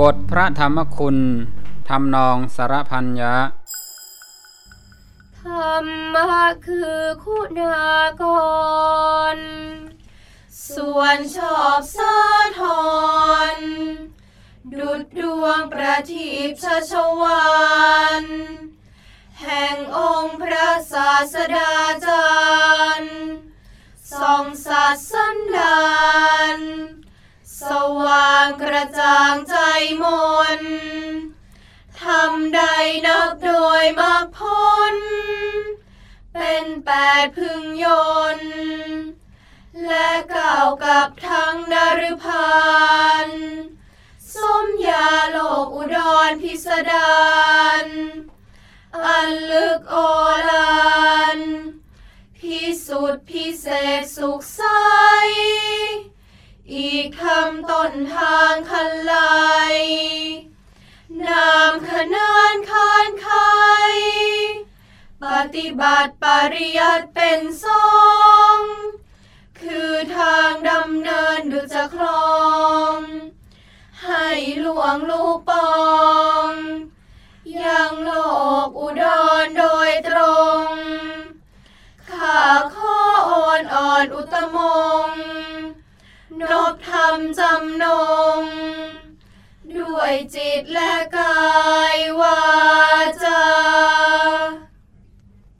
บทพระธรรมคุณทำนองสารพันยะ ธรรมะคือคุณากร ส่วนชอบสะทอน ดุดดวงประทีปชชวานแห่งองค์พระศาสดาจาร กระจ่างใจมนทำใดนับโดยมากพ้น เป็นแปดพึงยน และกล่าวกับทั้งนรพันสมยาโลกอุดรพิสดารอันลึกโอลานพิสุทธิพิเศษสุขใส กคำต้นทางคันไลนามขนานคานไขปฏิบัติปริยัติเป็นสองคือทางดำเนินดุจคลอง ให้หลวงลูกปอง ยังโลกอุดรโดยตรง ข้าข้ออ่อนอ่อนอุตม ความจำนง ด้วยจิตและกายวาจ